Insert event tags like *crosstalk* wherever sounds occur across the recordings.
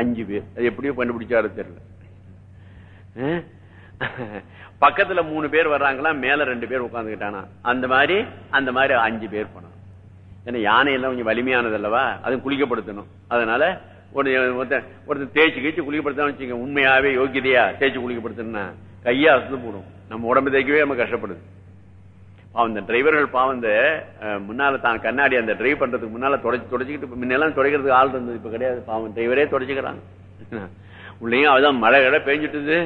அஞ்சு பேர். அது எப்படியோ கண்டுபிடிச்சாரு தெரியல. பக்கத்துல மூணு பேர் வர்றாங்களா மேல ரெண்டு பேர் உட்காந்துக்கிட்டானா அந்த மாதிரி அந்த மாதிரி அஞ்சு பேர் போனான் ஏன்னா யானை எல்லாம் கொஞ்சம் வலிமையானது அல்லவா அதுவும் குளிக்கப்படுத்தணும். அதனால ஒரு ஒருத்தன் தேய்ச்சி கழிச்சு குளிக்கப்படுத்தான்னு வச்சுக்க உண்மையாவே யோகியதையா தேய்ச்சி குளிக்கப்படுத்தணும்னா கையா அசந்து போடும். நம்ம உடம்பு தேய்க்கவே நம்ம கஷ்டப்படுது. அவன் இந்த டிரைவர்கள் பாவம் இந்த முன்னால தான் கண்ணாடி அந்த டிரைவ் பண்றதுக்கு முன்னால தொடச்சு தொடச்சிக்கிட்டு முன்னெல்லாம் துடைக்கிறதுக்கு ஆள் இருந்தது இப்ப கிடையாது. பாவம் டிரைவரே தொடச்சுக்கிறாங்க. *laughs* உள்ளேயும் அதுதான் மழை கடை பெஞ்சிட்டுது.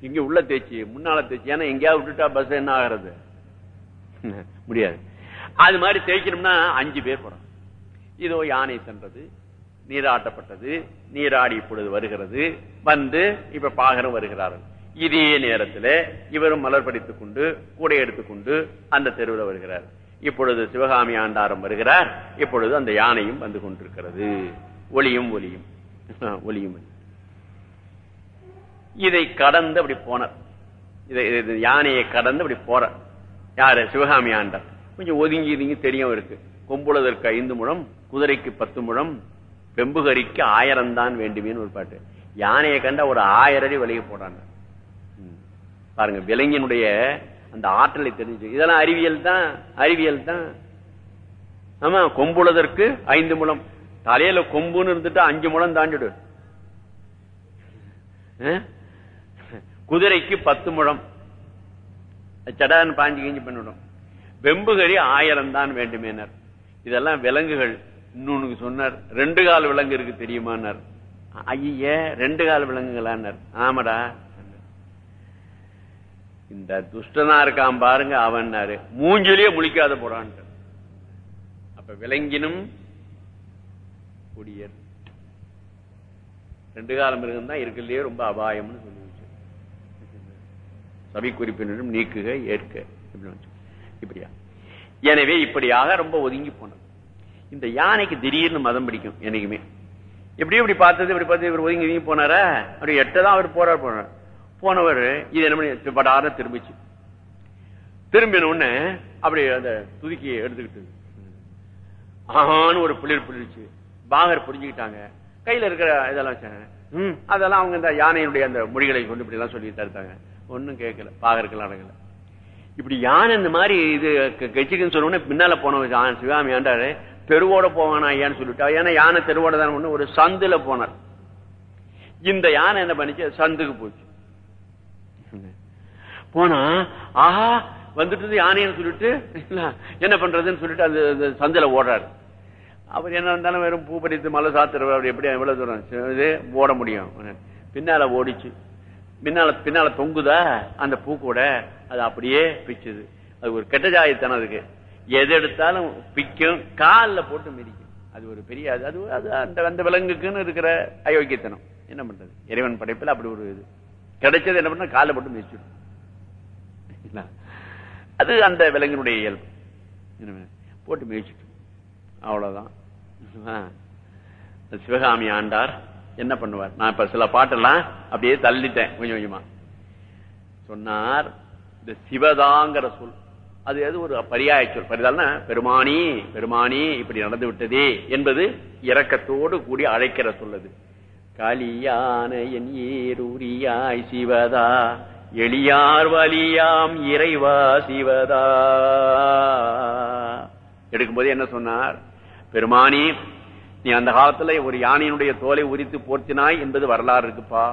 இங்க உள்ள தேய்ச்சி முன்னால தேய்ச்சி. ஏன்னா எங்கேயாவது விட்டுட்டா பஸ் என்ன ஆகிறது? *laughs* முடியாது. அது மாதிரி தேய்க்கணும்னா அஞ்சு பேர் போறோம். இதோ யானை சென்றது நீராட்டப்பட்டது நீராடி இப்பொழுது வருகிறது. வந்து இப்ப பாகரம் வருகிறார்கள். இதே நேரத்தில் இவரும் மலர் படித்துக் கொண்டு கூடை எடுத்துக்கொண்டு அந்த தெருவில் வருகிறார். இப்பொழுது சிவகாமி ஆண்டாரம் வருகிறார். இப்பொழுது அந்த யானையும் வந்து கொண்டிருக்கிறது. ஒளியும் ஒலியும் *laughs* ஒளியும் இதை கடந்து அப்படி போனார். இதை யானையை கடந்து அப்படி போறார். யாரு? சிவகாமி ஆண்டார். கொஞ்சம் ஒதுங்கி ஒதுங்கி தெரியும் இருக்கு கொம்புளதற்கு ஐந்து முழம் குதிரைக்கு பத்து முழம் பெம்புகரிக்கு ஆயிரம் தான் வேண்டுமேன்னு ஒரு பாட்டு. யானையை கண்டா ஒரு ஆயிரம் அடி விலகி போடாங்க பாருங்க விலங்கினுடைய அந்த ஆற்றலை தெரிஞ்சு இதெல்லாம் அறிவியல் தான் அறிவியல் தான். ஆமா கொம்புளதற்கு ஐந்து முழம். தலையில கொம்புன்னு இருந்துட்டு அஞ்சு முழம் தாண்டிடு. அஹ்? குதிரைக்கு பத்து முழம். சடான்னு பாஞ்சு கிஞ்சி பண்ணிவிடும் வெம்புகறி ஆயிரம் தான் வேண்டுமேனர். இதெல்லாம் விலங்குகள். இன்னொன்னு சொன்னார் ரெண்டு கால் விலங்கு இருக்கு தெரியுமானார் ஐய ரெண்டு கால் விலங்குகளான்னார். ஆமாடா. இந்த துஷ்டனா இருக்கான் பாருங்க அவன்னாரு. மூஞ்சிலேயே முழிக்காத போறான். அப்ப விலங்கினும் குடியர் ரெண்டு காலம் மிருகம் தான் ரொம்ப அபாயம்னு சொல்லி சபை குறிப்பினரும் நீக்குக ஏற்க வச்சு. இப்படியா? எனவே இப்படியாக ரொம்ப ஒதுங்கி போனது. இந்த யானைக்கு திடீர்னு மதம் பிடிக்கும் என்னைக்குமே. எப்படியும் இப்படி பார்த்தது இப்படி பார்த்து இவர் ஒதுங்கி ஒதுங்கி போனாரா? அப்படி எட்டதான் அவர் போறார் போனார் போனவர் இது என்ன பண்ணி படார திரும்பிச்சு. திரும்பின உடனே அப்படி அந்த துதுக்கியை எடுத்துக்கிட்டு ஆஹான்னு ஒரு புளிர் புளிர்ச்சு. பாகர் புரிஞ்சுக்கிட்டாங்க. கையில இருக்கிற இதெல்லாம் வச்சாங்க. அதெல்லாம் அவங்க இந்த யானையினுடைய அந்த மொழிகளை கொண்டு இப்படி எல்லாம் சொல்லி தருத்தாங்க. ஒன்னும் கேட்கல. பாகருக்கெல்லாம் அடங்கல இப்படி யானை இந்த மாதிரி இது கட்சிக்குன்னு சொன்ன பின்னால போன சிவாமி ஆண்டாரு தெருவோட போவானா ஐயான்னு சொல்லிட்டா. ஏன்னா யானை தெருவோட தான் ஒண்ணு ஒரு சந்துல போனார். இந்த யானை என்ன பண்ணிச்சு? சந்துக்கு போச்சு. போனா ஆஹா வந்துட்டு யானைன்னு சொல்லிட்டு என்ன பண்றதுன்னு சொல்லிட்டு அது சந்தையில ஓடாரு ஓடுறாரு. அவர் என்ன இருந்தாலும் வெறும் பூ பறித்து மலை சாத்துறவர் அவர் எப்படி எவ்வளவு தூரம் இது ஓட முடியும். பின்னால ஓடிச்சு. பின்னால பின்னால தொங்குதா அந்த பூ கூட அது அப்படியே பிச்சுது. அது ஒரு கெட்ட ஜாயத்தனம் அதுக்கு. எது எடுத்தாலும் பிக்கும் கால்ல போட்டு மிதிக்கும். அது ஒரு பெரிய அது அது அந்த அந்த விலங்குக்குன்னு இருக்கிற அயோக்கியத்தனம். என்ன பண்றது? இறைவன் படைப்புல அப்படி ஒரு இது. கிடைச்சது என்ன பண்ண காலை போட்டு மிதிச்சிடும் அது அந்த விலங்கினுடைய இயல்பு. போட்டு மிதிச்சிட்டு அவ்வளவுதான். சிவகாமி ஆண்டார் என்ன பண்ணுவார்? நான் இப்ப சில பாட்டெல்லாம் அப்படியே தள்ளிட்டேன் கொஞ்சம் கொஞ்சமா. சொன்னார் இந்த சிவதாங்கிற சொல் அது எது ஒரு பரியாய சொல்? பரிதால்னா பெருமானி பெருமானி இப்படி நடந்து விட்டதே என்பது இரக்கத்தோடு கூடி அழைக்கிற சொல்லது கலியான என் ஏரூரியாய் சிவதா எளியார் வலியாம் இறைவா சிவதா. எடுக்கும்போது என்ன சொன்னார்? பெருமானி நீ அந்த காலத்துல ஒரு யானையினுடைய தோலை உரித்து போர்த்தினாய் என்பது வரலாறு இருக்குப்பா.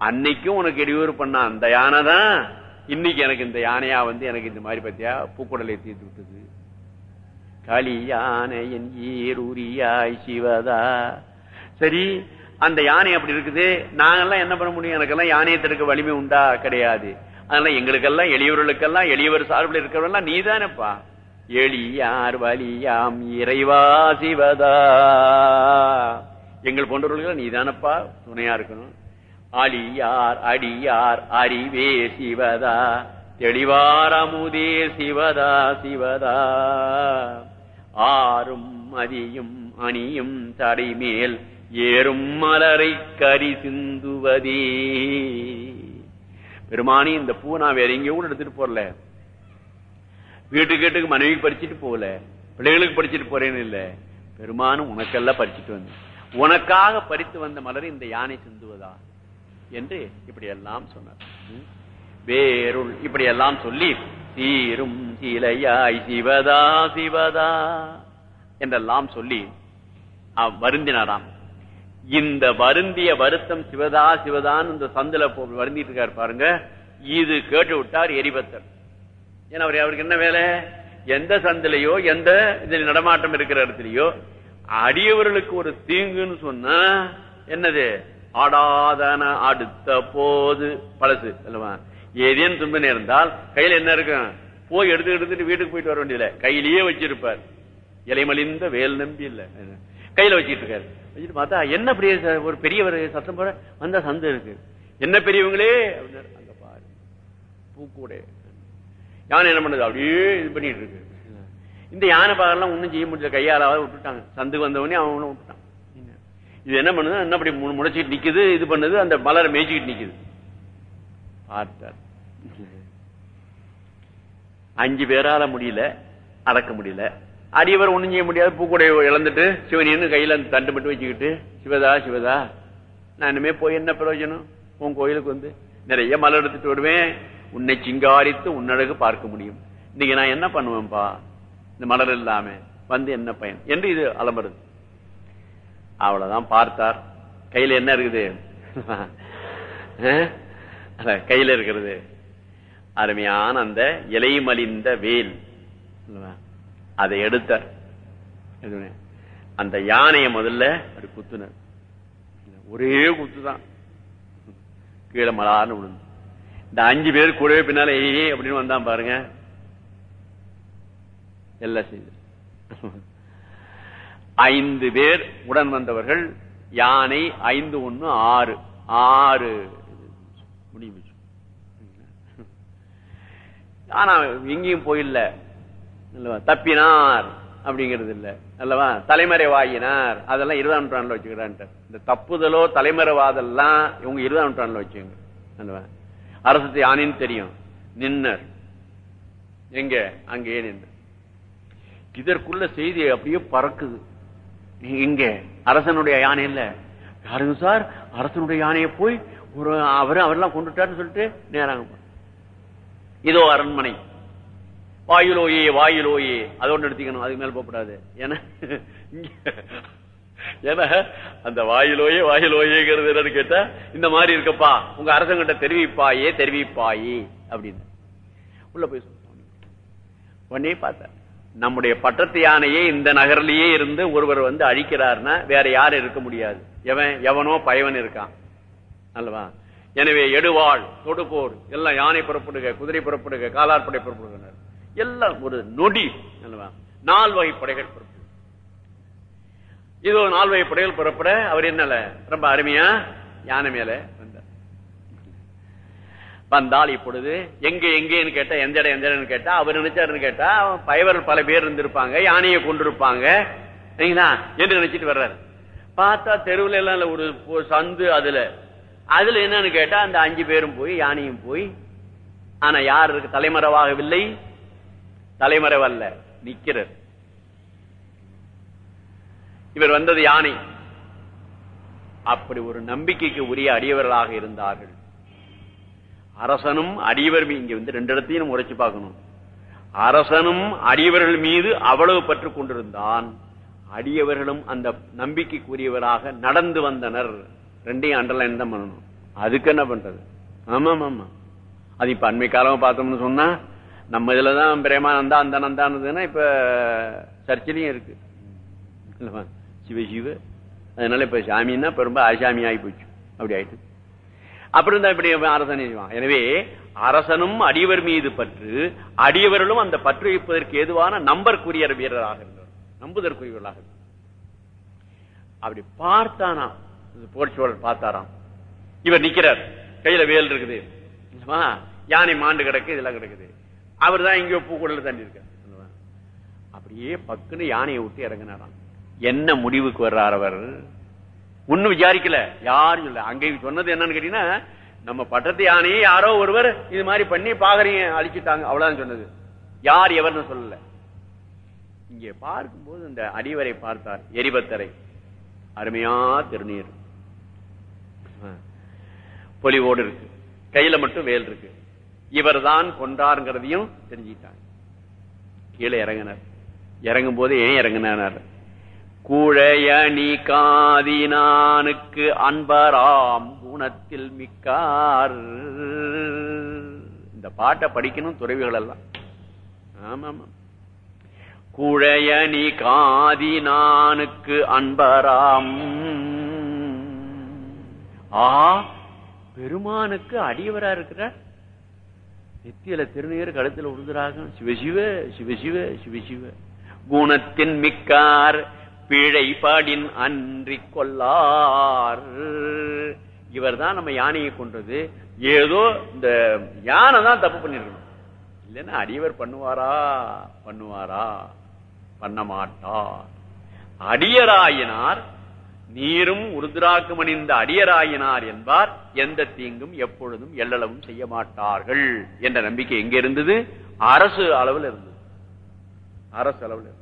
அன்னைக்கும் உனக்கு இடையூறு பண்ண அந்த யானை தான். இன்னைக்கு எனக்கு இந்த யானையா வந்து எனக்கு இந்த மாதிரி பத்தியா பூக்குடலை தீர்த்து விட்டது. களி யானை என் ஈரூரியாய் சிவதா. சரி அந்த யானை அப்படி இருக்குது. நாங்கெல்லாம் என்ன பண்ண முடியும்? எனக்கெல்லாம் யானையை தடுக்க வலிமை உண்டா? கிடையாது. அதனால எங்களுக்கெல்லாம் எளியவர்களுக்கெல்லாம் எளியவர் சார்பில் இருக்கிறவெல்லாம் நீதானப்பா. எளியார் வலியாம் இறைவா சிவதா. எங்கள் போன்றவர்களுக்கு நீதானப்பா. துணையா இருக்கணும். அழியார் அடியார் அறிவே சிவதா. தெளிவார் அமுதே சிவதா சிவதா. ஆறும் மதியும் அணியும் தடைமேல் ஏறும் மலரை கரி சிந்துவதே. பெருமானி இந்த பூ நான் வேற எங்கேயும் கூட எடுத்துட்டு போறல. வீட்டுக்கு வீட்டுக்கு மனைவி பறிச்சுட்டு போகல. பிள்ளைகளுக்கு படிச்சுட்டு போறேன்னு இல்ல. பெருமானும் உனக்கெல்லாம் பறிச்சுட்டு வந்து உனக்காக பறித்து வந்த மலர் இந்த யானை சிந்துவதா? என்று இப்படி எல்லாம் சொன்னார். வேருள் இப்படி எல்லாம் சொல்லி சீரும் சீலையாய் சிவதா சிவதா என்றெல்லாம் சொல்லி அவ் வருந்தினாராம். இந்த வருந்திய வருத்தம் சிவதா சிவதான் இந்த சந்தில போ- வருந்திட்டு இருக்காரு பாருங்க. இது கேட்டு விட்டார் எரிபத்தர். ஏன்னா அவர் அவருக்கு என்ன வேலை? எந்த சந்திலையோ எந்த இதில் நடமாட்டம் இருக்கிற இடத்துலயோ அடியவர்களுக்கு ஒரு தீங்குன்னு சொன்னா என்னது? ஆடாதன அடுத்த போது. பழசு அல்லவா? ஏதேன்னு துன்ப நேர்ந்தால் கையில என்ன இருக்கும்? போய் எடுத்து எடுத்துட்டு வீட்டுக்கு போயிட்டு வர வேண்டியதில்லை. கையிலேயே வச்சிருப்பார். இலைமலிந்த வேல் நம்பி இல்ல. கையில வச்சிட்டு இருக்காரு. வச்சுட்டு பார்த்தா என்ன பெரிய ஒரு பெரியவர் சத்தம் போற வந்தா சந்தை இருக்கு. என்ன பெரியவங்களே? அப்படின்னாரு. அங்க பாரு. பூக்கூட. யானை என்ன பண்ணுது? அப்படியே இது பண்ணிட்டு இருக்கு. இந்த யானை பாகெல்லாம் ஒன்றும் செய்ய முடியல. கையாலாவது விட்டுட்டாங்க. சந்துக்கு வந்தவனே அவனும் விட்டுட்டான். இது என்ன பண்ணுது? என்ன அப்படி மு- முளைச்சிட்டு நிக்குது? இது பண்ணுது? அந்த மலரை மேய்ச்சிக்கிட்டு நிக்குது. பார்த்தார். அஞ்சு பேரால முடியல. அடக்க முடியல. அடியவர் ஒண்ணும் செய்ய முடியாது. பூக்கூடைய இழந்துட்டு சிவனின்னு கையில அந்த தண்டு மட்டும் வச்சுக்கிட்டு சிவதா சிவதா நான் இனிமே போய் என்ன பிரயோஜனம்? உன் கோயிலுக்கு வந்து நிறைய மலர் எடுத்துட்டு வருவேன். உன்னை சிங்காரித்து உன்னழகு பார்க்க முடியும். இன்னைக்கு நான் என்ன பண்ணுவேன்பா? இந்த மலர் இல்லாம வந்து என்ன பயன்? என்று இது அலம்புறது. அவ்வளவுதான் பார்த்தார். கையில என்ன இருக்குது? *laughs* கையில இருக்கிறது. அருமையான அந்த இலை மலிந்த வேல் அதை எடுத்தார். அந்த யானையை முதல்ல அப்படி குத்துனார். ஒரே குத்துதான். கீழே மலார்னு விழுந்து. இந்த அஞ்சு பேர் கூடவே பின்னால ஏ அப்படின்னு வந்தான் பாருங்க. எல்லாம் செய்து. ஐந்து பேர் உடன் வந்தவர்கள் யானை ஐந்து ஒண்ணு ஆறு. ஆறு. முடிவு ஆனா எங்கேயும் போயில்ல. அல்லவா? தப்பினார் அப்படிங்கிறது இல்ல. அல்லவா? தலைமறைவாயினார். அதெல்லாம் இருபதாம் நூற்றாண்டுல வச்சுக்கிறான்ட்டு. இந்த தப்புதலோ தலைமறைவாதெல்லாம் இவங்க இருபதாம் நூற்றாண்டுல வச்சுங்க அல்லவா? அரசு யானைன்னு தெரியும். நின்னர். எங்க? அங்கே நின்று இதற்குள்ள செய்தி அப்படியே பறக்குது. இங்க அரசனுடைய யானை இல்ல. யாருங்க சார்? அரசனுடைய யானையை போய் ஒரு அவர் அவரெல்லாம் கொண்டுட்டாருன்னு சொல்லிட்டு நேராங்க இதோ அரண்மனை. வாயிலோயே அதை ஒன்று எடுத்துக்கணும். அதுக்கு மேல போகக்கூடாது ஏன்னா ஏன்னா அந்த வாயிலோயே வாயிலோயேங்கிறது என்னன்னு கேட்டா இந்த மாதிரி இருக்கப்பா உங்க அரசங்கிட்ட தெரிவிப்பாயே தெரிவிப்பாயே அப்படின்னு. உள்ள போய் உடனே பார்த்தார் நம்முடைய பட்டத்து யானையே இந்த நகர்லயே இருந்து ஒருவர் வந்து அழிக்கிறார்னா வேற யாரும் இருக்க முடியாது. எவன் எவனோ பயவன் இருக்கான். அல்லவா? எனவே எடுவாள் தொடுபோர். எல்லாம் யானை புறப்படுக குதிரை புறப்படுக காலாற்படை புறப்படுகின்றனர். எல்லாம் ஒரு நொடி நால் வகை படைகள் இது இதோ நால் வகை படைகள் புறப்பட அவர் என்னல? ரொம்ப அருமையா யானை மேல வந்தார். வந்தால் இப்பொழுது எங்க எங்கேன்னு கேட்டா எந்த இடம் எந்த இடம்னு கேட்டா அவர் நினைச்சாருன்னு கேட்டா அவன் பயவர்கள் பல பேர் இருந்திருப்பாங்க யானையை கொண்டிருப்பாங்க சரிங்களா? என்று நினைச்சிட்டு வர்றாரு. பார்த்தா தெருவுல எல்லாம் ஒரு சந்து அதுல. அதுல என்னன்னு கேட்டா அந்த அஞ்சு பேரும் போய் யானையும் போய் ஆனா யாருக்கு தலைமறைவாகவில்லை. தலைமறைவாகவில்லை தலைமறைவல்ல நிக்கிறார். இவர் வந்தது யானை. அப்படி ஒரு நம்பிக்கைக்கு உரிய அடியவர்களாக இருந்தார்கள். அரசனும் அடியவர் இங்க வந்து ரெண்டு இடத்தையும் உரைச்சு பார்க்கணும். அரசனும் அடியவர்கள் மீது அவ்வளவு பற்று கொண்டிருந்தான். அடியவர்களும் அந்த நம்பிக்கைக்குரியவராக நடந்து வந்தனர். ரெண்டையும் அண்டர்லைன் தான் பண்ணணும். அதுக்கு என்ன பண்றது? ஆமா ஆமா அது இப்ப அண்மை காலமா பார்த்தோம்னு சொன்னா நம்ம இதுலதான் பிரேமானந்தா அந்த நந்தானதுன்னா இப்ப சர்ச்சிலையும் இருக்கு. இல்லவா? சிவ சிவ. அதனால இப்ப சாமின்னா இப்ப ரொம்ப அசாமி ஆகி போச்சு. அப்படி ஆயிட்டு. அப்படி இருந்தா இப்படி அரசன் செய்வான்? எனவே அரசனும் அடியவர் மீது பற்று அடியவர்களும் அந்த பற்று வைப்பதற்கு ஏதுவான நம்பர்க்குரிய வீரராக இருந்தார் நம்புதற்குரியவர்களாக அப்படி பார்த்தானா? போர்ச்சோழர் பார்த்தாராம். இவர் நிக்கிறார். கையில வேல் இருக்குது. யானை மாண்டு கிடக்கு இதெல்லாம் கிடக்குது. அவர் தான் பூ பூக்குடல தண்ணி இருக்கார் அப்படியே பக்குன்னு யானையை விட்டு இறங்கினாராம். என்ன முடிவுக்கு வர்றார் அவர்? ஒன்னும் விசாரிக்கல. யாரும் இல்ல அங்கே சொன்னது என்னன்னு கேட்டீங்கன்னா நம்ம பட்டத்து யானையை யாரோ ஒருவர் இது மாதிரி பண்ணி பாகரையும் அழிச்சுட்டாங்க. அவ்வளவுதான் சொன்னது. யார் எவர்னு சொல்லல. இங்கே பார்க்கும்போது இந்த அடிவரை பார்த்தார் எரிபத்தரை. அருமையா திருநீர். பொலிவோடு இருக்கு. கையில மட்டும் வேல் இருக்கு. இவர் தான் கொண்டாருங்கிறதையும் தெரிஞ்சுக்கிட்டாங்க. கீழே இறங்கினார். இறங்கும் போது ஏன் இறங்கினார்? குழையணி காதினானுக்கு அன்பராம் குணத்தில் மிக்கார். இந்த பாட்டை படிக்கணும் துறவிகள் எல்லாம் ஆமா ஆமா குழையணி காதினானுக்கு அன்பராம். ஆ பெருமானுக்கு அடியவரா இருக்கிறார். நெத்தியில திருநீர் கழுத்துல உழுதுறாக சிவசிவ சிவசிவ சிவசிவ குணத்தின் மிக்கார் பிழைபாடின் அன்றி கொள்ளார். இவர் தான் நம்ம யானையை கொன்றது. ஏதோ இந்த யானை தான் தப்பு பண்ணிருக்கணும். இல்லைன்னா அடியவர் பண்ணுவாரா? பண்ணுவாரா? பண்ண மாட்டார். அடியராயினார் நீரும் உருதுராக்கும் அணிந்த அடியராயினார் என்பார். எந்த தீங்கும் எப்பொழுதும் எல்லளவும் செய்ய மாட்டார்கள் என்ற நம்பிக்கை எங்க இருந்தது? அரசு அளவில் இருந்தது. அரசு அளவில்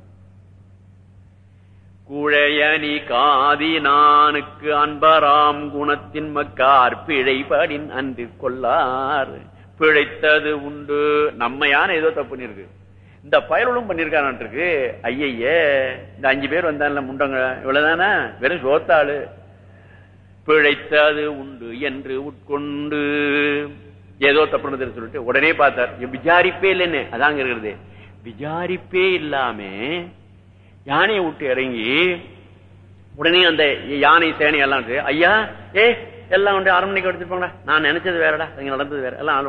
குழையணி காதி நானுக்கு அன்பராம் குணத்தின் மக்கார் பிழைபடின் அன்று கொள்ளார். பிழைத்தது உண்டு. நம்மையான ஏதோ தப்பு இருக்கு இந்த பயலும் பண்ணிருக்கான் இருக்கு ஐயையே இந்த அஞ்சு பேர் வந்தான்ல முண்டங்க. இவ்வளவுதானே? வெறும் சோத்தாளு. பிழைத்தது உண்டு என்று உட்கொண்டு. ஏதோ தப்புனது சொல்லிட்டு உடனே பார்த்தார். விசாரிப்பே இல்லைன்னு. அதாங்க இருக்கிறது. விசாரிப்பே இல்லாம யானையை விட்டு இறங்கி உடனே அந்த யானை சேனையெல்லாம் ஐயா ஏ எல்லாம் வந்து அரண்மனைக்கு எடுத்துட்டு போங்க நான் நினைச்சது வேறடா இங்க நடந்தது வேற. எல்லாம்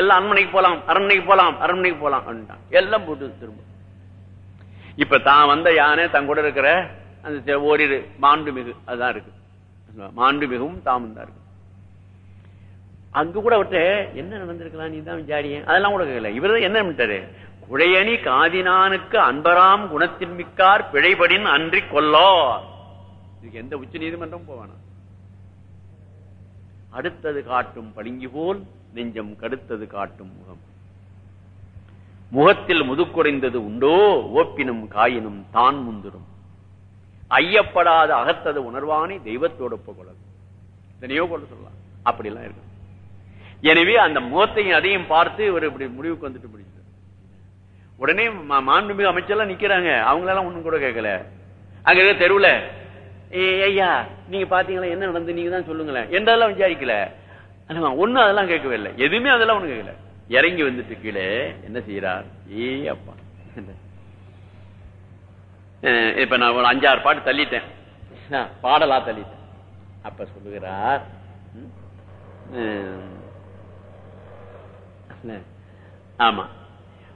எல்லாம் அரண்மனைக்கு போலாம் அரண்மனைக்கு போலாம் அரண்மனைக்கு போலாம் அப்படின்ட்டான் எல்லாம் போட்டு திரும்ப. இப்ப தான் வந்த யானை தன் கூட இருக்கிற அந்த ஓரிரு மாண்டு மிகு அதுதான் இருக்கு. மாண்டு மிகவும் தாமும் தான் இருக்கு. அங்க கூட விட்டு என்ன நடந்திருக்கலாம்? நீ தான் விசாரியன் அதெல்லாம் கூட கேட்கல இவர் என்ன பண்ணிட்டாரு? குழையணி காதினானுக்கு அன்பராம் குணத்தின் மிக்கார் பிழைபடின் அன்றி கொல்லோ இதுக்கு எந்த உச்ச நீதிமன்றம் போவானா அடுத்தது காட்டும் பளிங்கு போல் நெஞ்சம் கடுத்தது காட்டும் முகம். முகத்தில் முதுக்குறைந்தது உண்டோ? ஓப்பினும் காயினும் தான் முந்திரும். ஐயப்படாத அகத்தது உணர்வானை தெய்வத்தோடு ஒப்புக்கொள்ளது இதனையோ கொள்ள சொல்லலாம். அப்படிலாம் இருக்கு. எனவே அந்த முகத்தையும் அதையும் பார்த்து இவர் இப்படி முடிவுக்கு வந்துட்டு பிடிச்சார் உடனே மாண்புமிகு அமைச்சர்லாம் நிக்கிறாங்க. அவங்களெல்லாம் ஒண்ணும் கூட கேட்கல. அங்க தெருவில் ஐயா நீங்க பாத்தீங்களா என்ன நடந்து நீங்க தான் சொல்லுங்களேன். என்றதெல்லாம் விசாரிக்கல. ஒண்ணும் அதெல்லாம் கேட்கவே இல்லை. எதுவுமே அதெல்லாம் ஒண்ணு கேட்கல. இறங்கி வந்துட்டு கீழே என்ன செய்யறார் ஏ அப்பா. இப்ப நான் ஒரு அஞ்சாறு பாட்டு தள்ளிட்டேன். பாடலா தள்ளிட்டேன். அப்ப சொல்லுகிறார் ஆமா.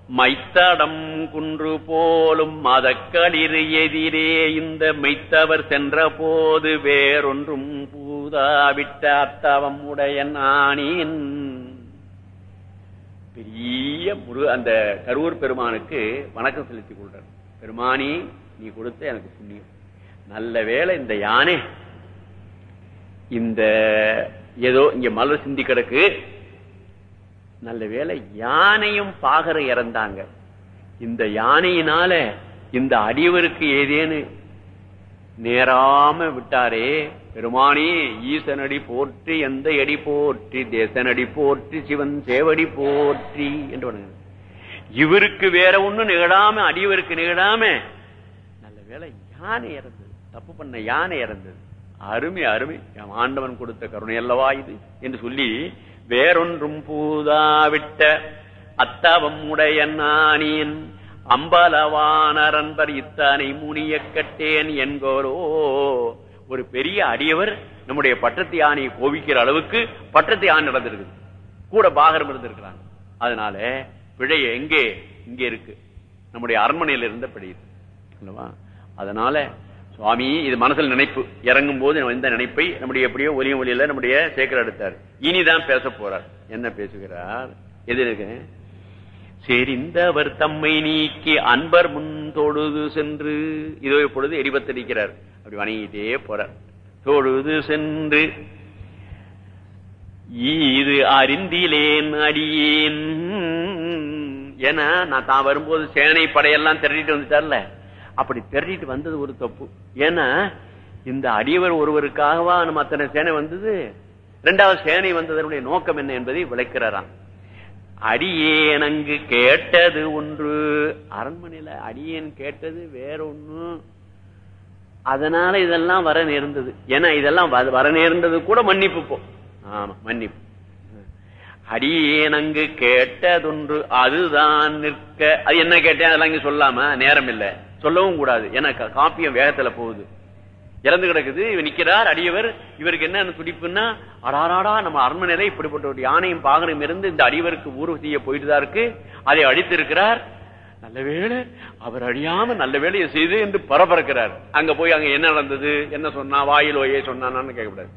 மைத்தடம் குன்று போலும் மதக்களிர் எதிரே இந்த மெய்த்தவர் சென்ற போது வேறொன்றும் பூதாவிட்ட அத்தவம் உடைய நாணின் பெரிய முரு அந்த கரூர் பெருமானுக்கு வணக்கம் செலுத்திக் கொள்றார் பெருமானி நீ கொடுத்த எனக்கு புண்ணியம். நல்ல வேலை இந்த யானை இந்த ஏதோ இங்க மலர் சிந்தி கிடக்கு. நல்ல வேலை யானையும் பாகர இறந்தாங்க. இந்த யானையினால இந்த அடியவருக்கு ஏதேன்னு நேராம விட்டாரே பெருமானே ஈசனடி போற்றி எந்த அடி போற்றி தேசனடி போற்றி சிவன் சேவடி போற்றி என்று இவருக்கு வேற ஒண்ணும் நிகழாம அடியவருக்கு நிகழாம நல்ல வேலை யானை இறந்தது. தப்பு பண்ண யானை இறந்தது. அருமை அருமை. ஆண்டவன் கொடுத்த கருணை அல்லவா இது? என்று சொல்லி வேறொன்றும் பூதாவிட்ட அத்தவம் உடைய நானியன் அம்பலவானரன்பர் இத்தனை முனிய கட்டேன் என்கோரோ ஒரு பெரிய அடியவர் நம்முடைய பட்டத்து யானையை கோவிக்கிற அளவுக்கு பட்டத்து யானை நடந்திருக்கு கூட பாகரம் இருந்திருக்கிறாங்க. அதனால பிழை எங்கே? இங்கே இருக்கு. நம்முடைய அரண்மனையில் இருந்த பிழை அல்லவா? அதனால சுவாமி இது மனசில் நினைப்பு. இறங்கும் போது இந்த நினைப்பை நம்முடைய எப்படியோ ஒலியும் ஒலியில நம்முடைய சேக்கர் எடுத்தார். இனிதான் பேச போறார். என்ன பேசுகிறார்? எது இருக்கு செறிந்தவர் தம்மை நீக்கி அன்பர் முன் தொழுது சென்று இதோ இப்பொழுது எரிபத்தடிக்கிறார் அப்படி வணங்கிட்டே போறார். தொழுது சென்று இது அறிந்திலேன் அடியேன். ஏன்னா நான் தான் வரும்போது சேனை படையெல்லாம் திரட்டிட்டு வந்துட்டார்ல. அப்படி திரட்டிட்டு வந்தது ஒரு தப்பு. ஏன்னா இந்த அடியவர் ஒருவருக்காகவா நம்ம அத்தனை சேனை வந்தது? இரண்டாவது சேனை வந்ததனுடைய நோக்கம் என்ன என்பதை விளக்கிறாராம். அடியேன் அங்கு கேட்டது ஒன்று. அரண்மனையில அடியேன் கேட்டது வேற ஒண்ணு. அதனால இதெல்லாம் வர நேர்ந்தது. ஏன்னா இதெல்லாம் வ- வர நேர்ந்தது கூட மன்னிப்புப்போம் ஆமா மன்னிப்பு. அடியேனங்கு கேட்டதொன்று அதுதான் நிற்க. அது என்ன கேட்டேன்? அதெல்லாம் இங்க சொல்லாம நேரம் இல்ல சொல்லவும் கூடாது. ஏன்னா காப்பியம் வேகத்துல போகுது. இறந்து கிடக்குது இவர் நிக்கிறார் அடியவர் இவருக்கு என்ன துடிப்புன்னா அடாராடா நம்ம அரண்மனையில இப்படிப்பட்ட ஒரு யானையும் பாகனும் இருந்து இந்த அடியவருக்கு ஊர்வசிய போயிட்டு தான் இருக்கு. அதை அடித்திருக்கிறார். நல்லவேளை அவர் அழியாம நல்ல வேலையை செய்து என்று பரபரக்கிறார். அங்க போய் அங்க என்ன நடந்தது? என்ன சொன்னா? வாயில் ஓயே சொன்னான்னு கேட்கக்கூடாது.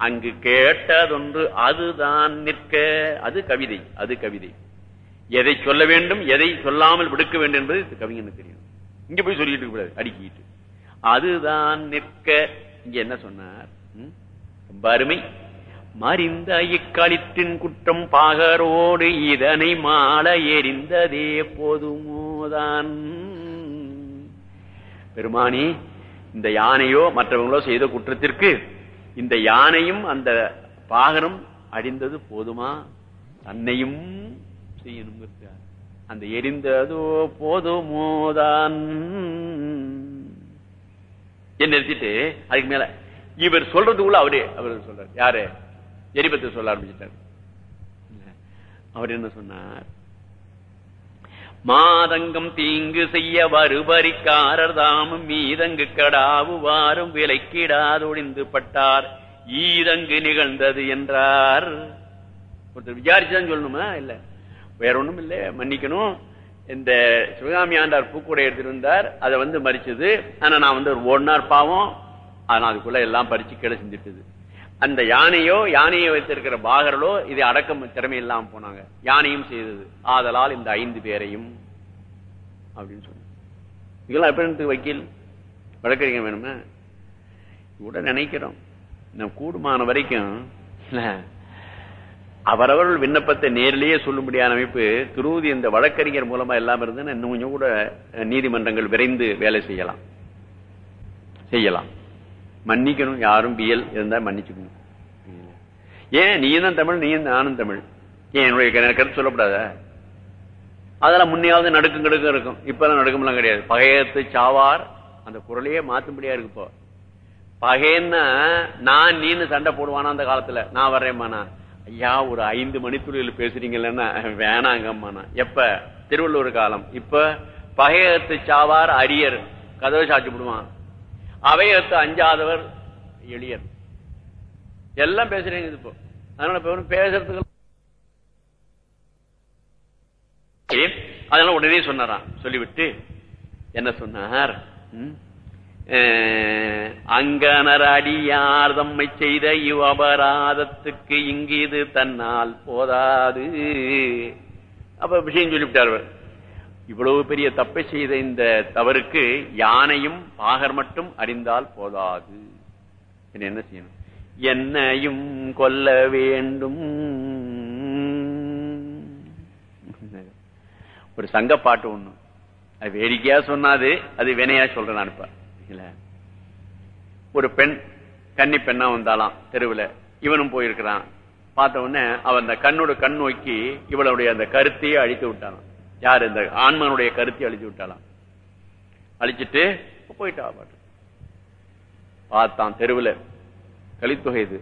அங்கு கேட்டதொன்று அதுதான் நிற்க. அது கவிதை அது கவிதை. எதை சொல்ல வேண்டும் எதை சொல்லாமல் விடுக்க வேண்டும் என்பது கவிஞனுக்கு தெரியும். இங்க போய் சொல்லிட்டு கூடாது அடிக்கிட்டு. அதுதான் நிற்க. இங்க என்ன சொன்னார்? ரொம்ப அருமை. மறிந்த இக்களிற்றின் குற்றம் பாகரோடு இதனை மால எரிந்ததே போதுமோதான். பெருமானி இந்த யானையோ மற்றவங்களோ செய்த குற்றத்திற்கு இந்த யானையும் அந்த பாகரம் அடிந்தது போதுமா? தன்னையும் செய்யணும் அந்த எரிந்ததோ போதுமோதான். என்ன நிறுத்திட்டு அதுக்கு மேல. இவர் சொல்றதுக்குள்ள அவரே அவர் சொல்றார். யாரு? எரிபத்து சொல்ல ஆரம்பிச்சிட்டார். அவர் என்ன சொன்னார்? மாதங்கம் தீங்கு செய்ய வருபரிக்காரர் தாமும் மீதங்கு கடாவுவாரும் விலைக்கிடாதொழிந்து பட்டார். ஈதங்கு நிகழ்ந்தது என்றார். ஒருத்தர் விசாரிச்சுதான் சொல்லணுமா? இல்ல. வேற ஒண்ணும் இல்ல மன்னிக்கணும். இந்த சிவகாமி ஆண்டார் பூக்கூடை எடுத்திருந்தார் அதை வந்து மறிச்சது. ஆனா நான் வந்து ஒரு ஓடினார் பாவம். ஆனா அதுக்குள்ள எல்லாம் பறிச்சு கீழே செஞ்சுட்டது. அந்த யானையோ யானையை வைத்திருக்கிற பாகர்களோ இதை அடக்கம் திறமை இல்லாம போனாங்க. யானையும் செய்தது. ஆதலால் இந்த ஐந்து பேரையும் அப்படின்னு சொன்ன இதெல்லாம் எப்படி வக்கீல்? வழக்கறிஞர் வேணுமே? கூட நினைக்கிறோம். நம்ம கூடுமான வரைக்கும் அவரவர்கள் விண்ணப்பத்தை நேரிலேயே சொல்லும்படியான அமைப்பு திருவுதி இந்த வழக்கறிஞர் மூலமா எல்லாம் இருந்ததுன்னு இன்னும் கொஞ்சம் கூட நீதிமன்றங்கள் விரைந்து வேலை செய்யலாம். செய்யலாம். மன்னிக்கணும் யாரும் பியல் இருந்தா மன்னிச்சுக்கணும். ஏன் நீ தான் தமிழ் நீ நானும் தமிழ்? ஏன் என்னுடைய கருத்து சொல்லப்படாத? அதெல்லாம் முன்னையாவது நடுக்கும் கடுக்கும் இருக்கும். இப்பெல்லாம் நடுக்கம்லாம் கிடையாது. பகையத்து சாவார் அந்த குரலையே மாத்தும்படியா இருக்கு இப்போ. பகைன்னா நான் நீன்னு சண்டை போடுவானா அந்த காலத்துல? நான் வர்றேம்மாண்ணா. ஐயா ஒரு ஐந்து மணித்துறையில் பேசுறீங்கல்லன்னா வேணாங்கம்மாண்ணா. எப்ப? திருவள்ளுவர் காலம். இப்ப பகையத்து சாவார் அரியர். கதவை சாட்சி விடுவான். அவையத்து அஞ்சாதவர் எளியர். எல்லாம் பேசுறீங்க இது இப்போ. அதனால இப்ப பேசுறதுக்கு அதெல்லாம் உடனே சொன்னாராம். சொல்லிவிட்டு என்ன சொன்னார்? ம்? அஹ், அங்கனர் அடியார் தம்மை செய்த இவ் அபராதத்துக்கு இங்கு இது தன்னால் போதாது. அப்ப விஷயம் சொல்லிவிட்டார் அவர். இவ்வளவு பெரிய தப்பை செய்த இந்த தவறுக்கு யானையும் பாகர் மட்டும் அறிந்தால் போதாது. என்ன செய்யணும்? என்னையும் கொல்ல வேண்டும். ஒரு சங்க பாட்டு ஒண்ணு. அது வேடிக்கையா சொன்னாது அது வினையா சொல்றேன் நான் ஒரு பெண் கன்னி பெண்ணா வந்தாலாம் தெருவுல. இவனும் போயிருக்கிறான். பார்த்த உடனே அவன் அந்த கண்ணோட கண் நோக்கி இவளுடைய அந்த கருத்தையே அழித்து விட்டான் யார் இந்த ஆண்மனுடைய கருத்தை அழிச்சு விட்டாலாம்? அழிச்சிட்டு போயிட்டா பாட்டு. பார்த்தான் தெருவுல. கலித்தொகை இது.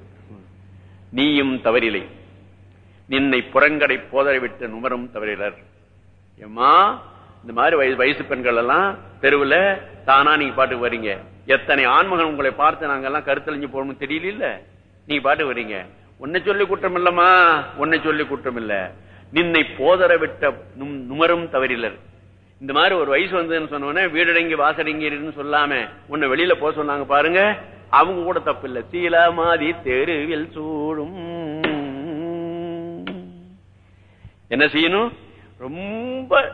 நீயும் தவறில்லை நின்னை புறங்கடை போதரை விட்டு நுமரும் தவறிலர். ஏமா இந்த மாதிரி வயசு வயசு பெண்கள் எல்லாம் தெருவுல தானா நீங்க பாட்டுக்கு வர்றீங்க. எத்தனை ஆண்மகன் உங்களை பார்த்து நாங்க எல்லாம் கருத்தழிஞ்சு போகணும்னு தெரியல இல்ல? நீங்க பாட்டு வரீங்க உன்னை சொல்லி குற்றம் இல்லம்மா. உன்னை சொல்லி குற்றம் இல்ல. நின்னை போதர விட்ட நும்- நுமரும் தவறிலர். இந்த மாதிரி ஒரு வயசு வந்ததுன்னு சொன்னோடனே வீடடங்கி வாசடங்கின்னு சொல்லாம உன்னை வெளியில போக சொன்னாங்க பாருங்க அவங்க கூட தப்பு இல்ல சீலமாதி தெருவில் சூடும். என்ன செய்யணும்? ரொம்ப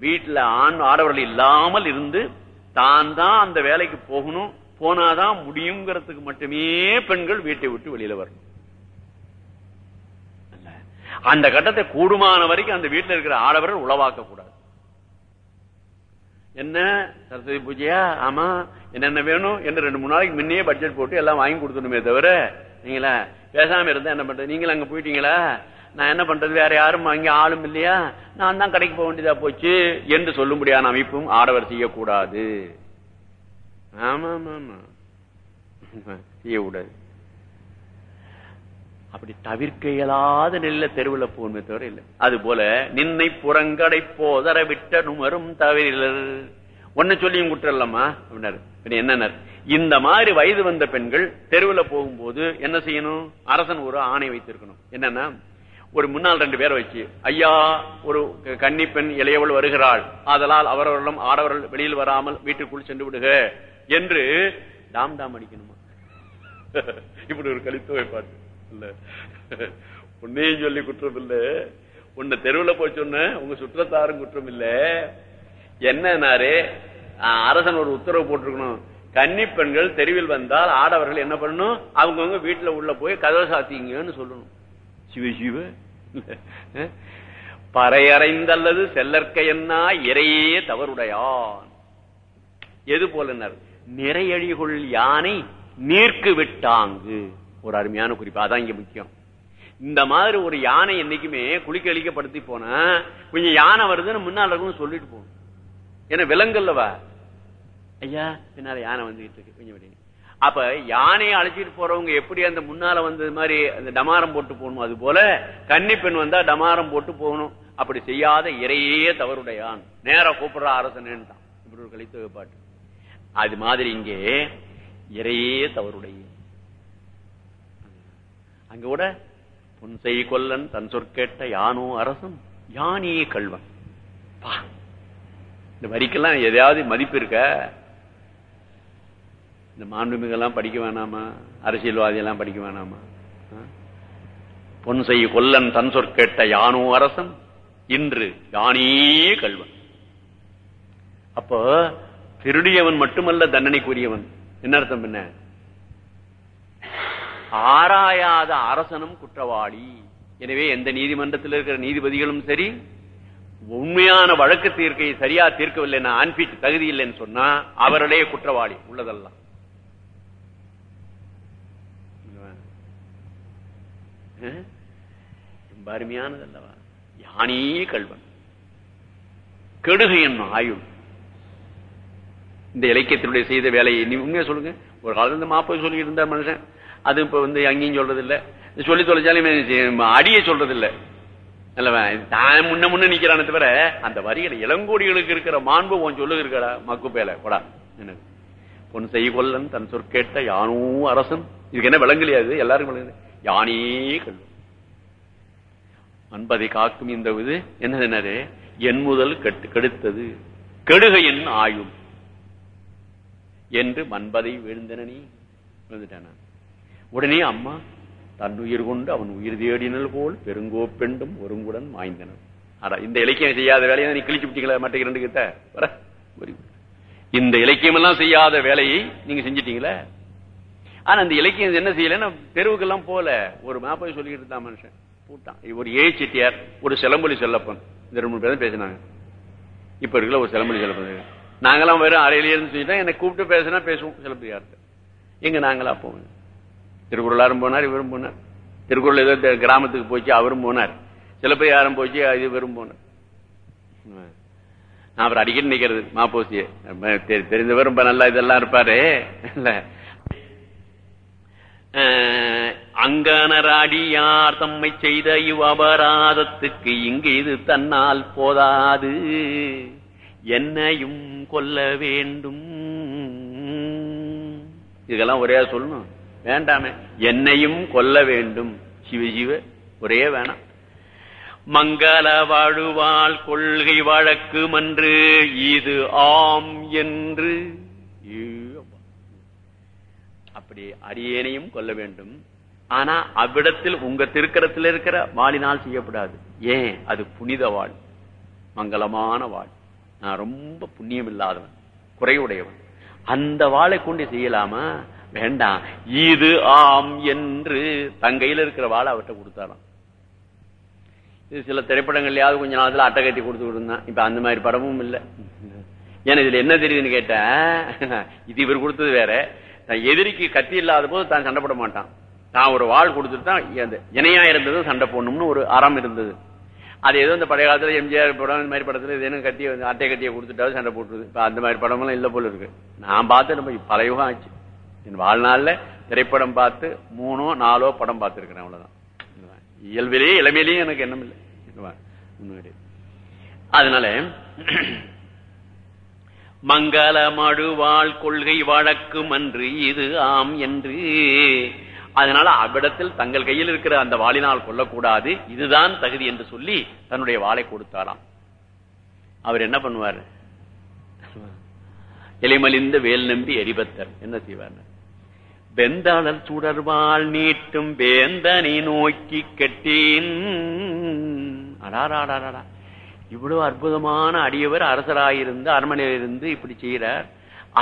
வீட்டுல ஆண் ஆடவர்கள் இல்லாமல் இருந்து தான் தான் அந்த வேலைக்கு போகணும் போனாதான் முடியுங்கிறதுக்கு மட்டுமே பெண்கள் வீட்டை விட்டு வெளியில வரணும். அந்த கட்டத்தை கூடுமான வரைக்கும் அந்த வீட்டில் இருக்கிற ஆடவர்கள் உளவாக்க கூடாது என்ன? சரஸ்வதி பூஜையா? ஆமா. என்னென்ன வேணும்? என்று ரெண்டு மூணு நாளைக்கு முன்னே பட்ஜெட் போட்டு எல்லாம் வாங்கி கொடுத்துணுமே தவிர நீங்களா? பேசாம இருந்தா என்ன பண்றது? நீங்களும் அங்க போயிட்டீங்களா? நான் என்ன பண்றது? வேற யாரும் அங்க ஆளும் இல்லையா? நான் தான் கடைக்கு போக வேண்டியதா போச்சு என்று சொல்லும்படியான அமைப்பும் ஆடவர் செய்யக்கூடாது. ஆமா ஆமா ஆமா செய்யக்கூடாது. அப்படி தவிர்க்க இயலாத நெல்ல தெருவுல போகணுமே தவிர இல்லை. அது போல நின்னை புறங்கடை போதர விட்ட நுமரும் தவிரர் ஒன்னு சொல்லியும் குற்றலாமா அப்படின்னாரு. பின்ன இந்த மாதிரி வயது வந்த பெண்கள் தெருவுல போகும்போது என்ன செய்யணும்? அரசன் ஒரு ஆணை வைத்திருக்கணும். என்னன்னா ஒரு முன்னாள் ரெண்டு பேரை வச்சு ஐயா ஒரு கன்னி பெண் இளையவள் வருகிறாள். ஆதலால் அவரவர்களும் ஆடவர்கள் வெளியில் வராமல் வீட்டுக்குள் சென்று விடுக என்று டாம் டாம் அடிக்கணுமா? *laughs* இப்படி ஒரு கலித்துவை பாட்டு இல்ல. உன்னையும் சொல்லி குற்றம் இல்ல உன்னை தெருவுல போய் சொன்ன உங்க சுற்றத்தாரும் குற்றம் இல்ல என்னன்னாரு அரசன் ஒரு உத்தரவு போட்டிருக்கணும். கன்னி பெண்கள் தெருவில் வந்தால் ஆடவர்கள் என்ன பண்ணணும்? அவங்கவுங்க வீட்டுல உள்ள போய் கதவை சாத்திங்கன்னு சொல்லணும். சிவ சிவ. பறையறைந்தல்லது செல்லற்க என்ன இறையே தவறுடையான். எது போல நிறையழிகுள் யானை நீர்க்கு விட்டாங்கு. ஒரு அருமையான குறிப்பு. அதான் இங்க முக்கியம். இந்த மாதிரி ஒரு யானை என்னைக்குமே குளிக்க அழிக்கப்படுத்தி போனா கொஞ்சம் யானை வருதுன்னு முன்னால இருக்கும்னு சொல்லிட்டு போகணும். ஏன்னா விலங்குல்லவா ஐயா பின்னால யானை வந்துகிட்டு இருக்கு. கொஞ்சம் அப்ப யானையை அழைச்சிட்டு போறவங்க எப்படி அந்த முன்னால வந்தது மாதிரி அந்த டமாரம் போட்டு போகணும்? அது போல கன்னி பெண் வந்தா டமாரம் போட்டு போகணும். அப்படி செய்யாத இறையே தவறுடையான். நேரா கூப்பிடுற அரசன்ட்டான் இப்படி ஒரு கழித்து பாட்டு. அது மாதிரி இங்கே இறையே தவறுடைய. அங்க கூட புன்செய் கொல்லன் தன் சொற்கேட்ட யானோ அரசன் யானியே கல்வன் இந்த வரிக்கெல்லாம் எதையாவது மதிப்பு இருக்க? இந்த மாண்புமிகெல்லாம் படிக்க வேணாமா? அரசியல்வாதி எல்லாம் படிக்க வேணாமா? பொன் பொன்சை கொல்லன் தன் சொற்கேட்ட யானோ அரசன் இன்று யானியே கல்வன் அப்போ திருடியவன் மட்டுமல்ல தண்டனைக்குரியவன். என்ன அர்த்தம் என்ன? ஆராயாத அரசனும் குற்றவாளி. எனவே எந்த நீதிமன்றத்தில் இருக்கிற நீதிபதிகளும் சரி உண்மையான வழக்கு தீர்க்கை சரியா தீர்க்கவில்லை அன்பிட் தகுதி இல்லைன்னு சொன்னா அவருடைய குற்றவாளி உள்ளதெல்லாம். ரொம்ப அருமையானது அல்லவா யானே கல்வன் கெடுகையின் ஆயுள். இந்த இலக்கியத்தினுடைய செய்த வேலையை நீ உண்மையா சொல்லுங்க? ஒரு காலத்துல இந்த மாப்போய் சொல்லி இருந்த மனுஷன். அது இப்ப வந்து அங்கேயும் சொல்றது இல்ல சொல்லி தொலைச்சாலும் அடிய சொல்றது இல்ல தான் முன்ன முன்ன நிக்கிறானே தவிர அந்த வரிகளை இளங்கோடிகளுக்கு இருக்கிற மாண்பு உன் சொல்லு இருக்கடா மக்கு பேல எனக்கு பொன் செய் கொல்லன் தன் சொற்கேட்ட யானோ அரசன். இதுக்கு என்ன விளங்கலையாது எல்லாரும் விளங்குது யானே கல்வன் அன்பதை காக்கும் இந்த இது என்னது என்னது? என் முதல் கெடுத்தது. கெடுகையின் என் ஆயுள். என்று மண்பதை வீழ்ந்தனி விழுந்துட்டானா உடனே அம்மா தன் உயிர் கொண்டு அவன் உயிர் தேடினல் போல் பெருங்கோப்பெண்டும் ஒருங்குடன் மாய்ந்தனர் அட இந்த இலக்கியம் செய்யாத வேலையை நீ கிழிச்சு விட்டீங்களா மற்ற இரண்டு கிட்ட? வர இந்த இலக்கியம் எல்லாம் செய்யாத வேலையை நீங்க செஞ்சிட்டீங்களா? ஆனா அந்த இலக்கியம் என்ன செய்யலன்னா தெருவுக்கெல்லாம் போல. ஒரு மாப்பை சொல்லிட்டு இருந்தான் மனுஷன். கூட்டான் ஒரு ஏ செட்டியார் ஒரு சிலம்பொலி செல்லப்பன். இந்த ரெண்டு மூணு பேரும் பேசினாங்க. இப்ப இருக்கல ஒரு சிலம்பொலி செல்லப்பன். நாங்களாம் வெறும் அறையிலே இருந்து சொல்லிட்டா என்னை கூப்பிட்டு பேசினா பேசுவோம் சிலப்பதிகாரத்தை எங்க நாங்களா போவோம் திருக்குறளாரும் போனார் இவரும் போனார். திருக்குறள் ஏதோ கிராமத்துக்கு போச்சு அவரும் போனார். சிலப்பதிகாரம் போச்சு அது இவரும் போனார். நான் அப்புறம் அடிக்கடி நிக்கிறது மாப்போசிய. தெரிந்தவர் ரொம்ப நல்லா இதெல்லாம் இருப்பாரு. இல்ல. அங்கனராடியார் தம்மை செய்த இவ் அபராதத்துக்கு இங்கு இது தன்னால் போதாது. என்னையும் கொல்ல வேண்டும். இதெல்லாம் ஒரே சொல்லணும். வேண்டாமே. என்னையும் கொல்ல வேண்டும். சிவ சிவ ஒரே வேணாம். மங்கள வாழுவாள் கொள்கை வழக்கு மன்று இது ஆம் என்று. அப்படி அரியணையும் கொல்ல வேண்டும். ஆனா அவ்விடத்தில் உங்க திருக்கரத்தில் இருக்கிற வாளினால் செய்யப்படாது. ஏன்? அது புனித வாழ். மங்களமான வாழ். நான் ரொம்ப புண்ணியம் இல்லாதவன் குறைவுடையவன். அந்த வாளை கொண்டு செய்யலாமா? வேண்டாம். இது ஆம் என்று தங்கையில் இருக்கிற வாழை அவர்கிட்ட கொடுத்தாராம். இது சில திரைப்படங்கள்லயாவது கொஞ்ச நாளத்துல அட்டை கட்டி கொடுத்து இருந்தான். இப்ப அந்த மாதிரி படமும் இல்ல. ஏன்னா இதுல என்ன தெரியுதுன்னு கேட்ட இது இவர் கொடுத்தது வேற. தான் எதிரிக்கு கத்தி இல்லாத போது தான் சண்டை போட மாட்டான். தான் ஒரு வாழ் கொடுத்துட்டு தான் இணையா இருந்தது சண்டை போடணும்னு ஒரு அறம் இருந்தது. அது ஏதோ இந்த பழைய காலத்துல எம்ஜிஆர் படம் இந்த மாதிரி படத்துல இது கட்டி வந்து அட்டை கட்டியை கொடுத்துட்டாவது சண்டை போட்டுருது. இப்ப அந்த மாதிரி படமெல்லாம் இல்ல போல இருக்கு. நான் பார்த்து நம்ம பல யுகம் ஆச்சு. என் வாழ்நாள்ல திரைப்படம் பார்த்து மூணோ நாலோ படம் பார்த்திருக்கிறேன் அவ்வளவுதான். இயல்பிலேயே இளமையிலேயும் எனக்கு எண்ணம் இல்லை. அதனால மங்கள மடுவாள் கொள்கை வழக்கும் அன்று இது ஆம் என்று அதனால அவ்விடத்தில் தங்கள் கையில் இருக்கிற அந்த வாளினால் கொல்லக்கூடாது. இதுதான் தகுதி என்று சொல்லி தன்னுடைய வாளை கொடுத்தாராம். அவர் என்ன பண்ணுவார்? இலைமலிந்த வேல் நம்பி எரிபத்தர். என்ன செய்வார்? வெந்தாளர் சுடர்வாள் நீட்டும் வேந்தனை நோக்கி கட்டேன். அடாராடாடா இவ்வளவு அற்புதமான அடியவர் அரசராயிருந்து அரண்மனையில் இருந்து இப்படி செய்யறார்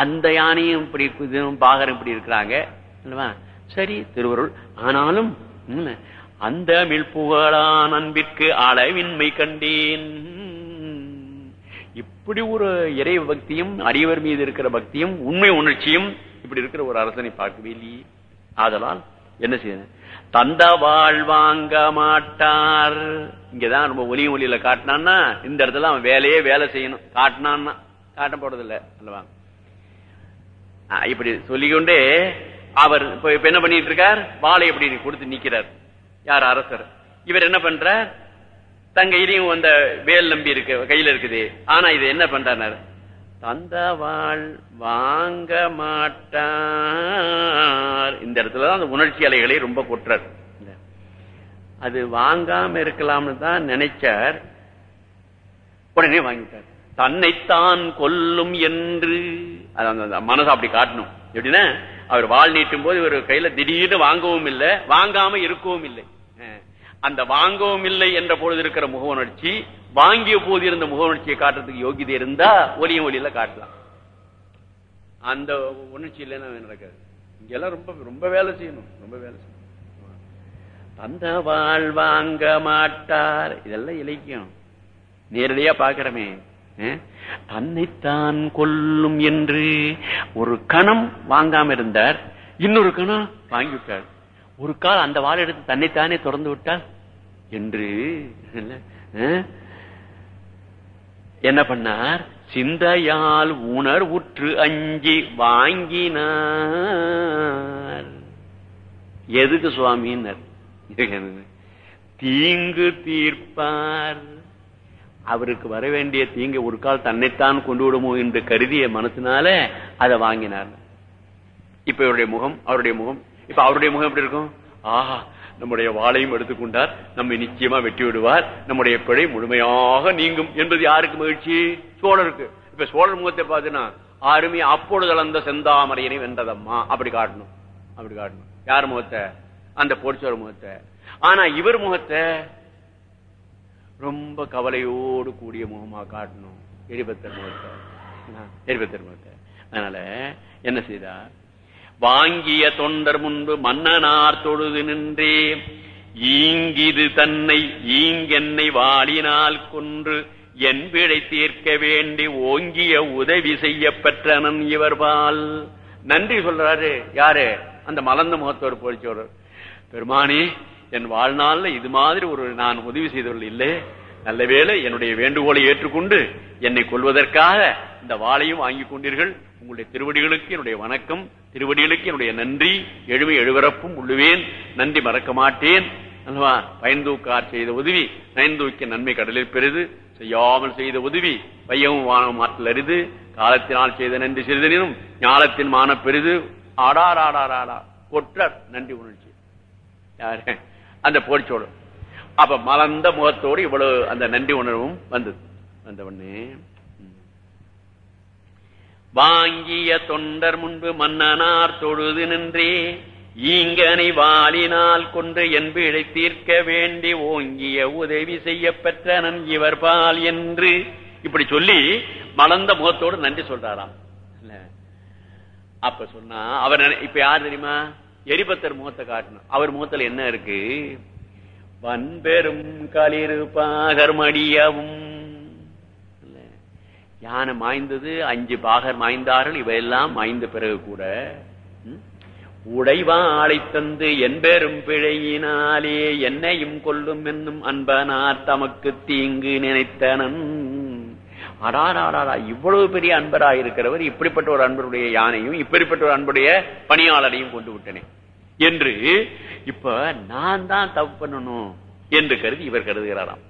அந்த யானையும் இப்படி பாகரம் இப்படி இருக்கிறாங்க. அல்லவா சரி திருவருள். ஆனாலும் அந்த மிழ்புகழான் அன்பிற்கு அளவின்மை கண்டேன். இப்படி ஒரு இறை பக்தியும் அடியவர் மீது இருக்கிற பக்தியும் உண்மை உணர்ச்சியும் இப்படி இருக்கிற ஒரு அரசனை பார்க்கவே இல்லையே. ஆதலால் என்ன செய்ய தந்த வாழ் வாங்க மாட்டார். இங்கதான் ரொம்ப ஒலி ஒலியில காட்டினான்னா இந்த இடத்துல அவன் வேலையே வேலை செய்யணும். காட்டினான்னா காட்ட போறது இல்ல அல்லவா இப்படி சொல்லிக்கொண்டே அவர் இப்ப என்ன பண்ணிட்டு இருக்கார்? வாளை எப்படி கொடுத்து நிக்கிறார்? யார் அரசர்? இவர் என்ன பண்றார்? தங்க இதையும் அந்த வேல் நம்பி இருக்கு கையில இருக்குது. ஆனா இது என்ன பண்றார் தந்தவாள் வாங்க மாட்டார். இந்த இடத்துலதான் அந்த உணர்ச்சி அலைகளை ரொம்ப கொட்டுறார். அது வாங்காம இருக்கலாம்னு தான் நினைச்சார். உடனே வாங்கிட்டார். தன்னைத்தான் கொல்லும் என்று. அது அந்த- மனசை அப்படி காட்டணும். எப்படின்னா அவர் வாழ் நீட்டும் போது இவர் கையில திடீர்னு வாங்கவும் இல்லை வாங்காம இருக்கவும் இல்லை. அந்த வாங்கவும் இல்லை என்ற பொழுது இருக்கிற முக உணர்ச்சி வாங்கிய போது இருந்த முக உணர்ச்சியை காட்டுறதுக்கு யோகிதை இருந்தா ஒலியும் ஒலியில காட்டலாம். அந்த உணர்ச்சி இல்லைன்னா நடக்காது. இங்கெல்லாம் ரொம்ப ரொம்ப வேலை செய்யணும் ரொம்ப வேலை செய்யணும். அந்த வாழ் வாங்க மாட்டார். இதெல்லாம் இலக்கியம். நேரடியா பாக்குறமே தன்னைத்தான் கொல்லும் என்று ஒரு கணம் வாங்காம இருந்தார் இன்னொரு கணம் வாங்கிவிட்டார். ஒரு கால் அந்த வாழை எடுத்து தன்னைத்தானே திறந்து விட்டார் என்று என்ன பண்ணார்? சிந்தையால் உணர் உற்று அஞ்சி வாங்கினார். எதுக்கு சுவாமின்னர்? தீங்கு தீர்ப்பார். அவருக்கு வர வேண்டிய தீங்க ஒரு கால் தன்னைத்தான் கொண்டு விடுமோ என்று கருதிய மனசினால அதை வாங்கினார். இப்ப இவருடைய முகம் அவருடைய முகம் இப்ப அவருடைய முகம் எப்படி இருக்கும்? ஆஹா நம்முடைய வாளையும் எடுத்துக்கொண்டார் நம்மை நிச்சயமா வெட்டி விடுவார் நம்முடைய பிழை முழுமையாக நீங்கும் என்பது யாருக்கு மகிழ்ச்சி? சோழருக்கு. இப்ப சோழர் முகத்தை பார்த்தீங்கன்னா ஆருமே அப்பொழுது அளந்த செந்தாமரையனை வென்றதம்மா. அப்படி காட்டணும். அப்படி காட்டணும். யார் முகத்தை? அந்த போர்ச்சோர் முகத்தை. ஆனா இவர் முகத்தை ரொம்ப கவலையோடு கூடிய முகமா காட்டணும். எரிபத்தர் முகத்தை. எரிபத்தர் முகத்தை. அதனால என்ன செய்தார் வாங்கிய தொண்டர் முன்பு மன்னனார் தொழுது நின்றே. ஈங்கிது தன்னை ஈங்கென்னை வாளினால் கொன்று என் பிழை தீர்க்க வேண்டி ஓங்கிய உதவி செய்ய பெற்றனன் இவர்பால். நன்றி சொல்றாரு. யாரு? அந்த மலர்ந்த முகத்தோர் போலிச்சோர் பெருமானி என் வாழ்நாள்ல இது மாதிரி ஒரு நான் உதவி செய்தவர்கள் இல்லை. நல்ல வேளை என்னுடைய வேண்டுகோளை ஏற்றுக்கொண்டு என்னை கொள்வதற்காக இந்த வாளையும் வாங்கிக் கொண்டீர்கள். உங்களுடைய திருவடிகளுக்கு என்னுடைய வணக்கம். திருவடிகளுக்கு என்னுடைய நன்றி. எழுமை எழுவரப்பும் உள்ளுவேன். நன்றி மறக்க மாட்டேன். அல்லவா? பயன்தூக்கார் செய்த உதவி நயன்தூக்கிய நன்மை கடலில் பெரிது. செய்யாமல் செய்த உதவி பையமும் வானம் ஆற்றல் அரிது. காலத்தினால் செய்த நன்றி சிறிதனும் ஞானத்தின் மான பெரிது. ஆடார் ஆடார் ஆடா கொற்றார் நன்றி உணர்ச்சி. யாரு? அந்த போடிச்சோடு. அப்ப மலர்ந்த முகத்தோடு இவ்வளவு அந்த நன்றி உணர்வும் வந்தது. வந்த உடனே வாங்கிய தொண்டர் முன்பு மன்னனார் தொழுது நின்றே ஈங்கனை வாளினால் கொன்று என்பு இழை தீர்க்க வேண்டி ஓங்கிய உதவி செய்ய பெற்றனன் இவர் பால் என்று இப்படி சொல்லி மலர்ந்த முகத்தோடு நன்றி சொல்றாராம். அப்ப சொன்னா அவர் இப்ப யார் தெரியுமா? எரிபத்தர் முகத்தை காட்டணும். அவர் முகத்துல என்ன இருக்கு? வன்பெரும் களிரு பாகர் மடியவும். யானை மாய்ந்தது அஞ்சு பாகர் மாய்ந்தார்கள் இவையெல்லாம் மாய்ந்த பிறகு கூட ம், உடைவாளை தந்து என்பெரும் பிழையினாலே என்னையும் கொள்ளும் என்னும் அன்பனார் தமக்கு தீங்கு நினைத்தனன். அடாராடா இவ்வளவு பெரிய அன்பரா இருக்கிறவர் இப்படிப்பட்ட ஒரு அன்பருடைய யானையும் இப்படிப்பட்ட ஒரு அன்புடைய பணியாளரையும் கொண்டு விட்டனே. என்று இப்ப நான் தான் தப்பு பண்ணணும் என்று கருதி இவர் கருதுகிறாராம்.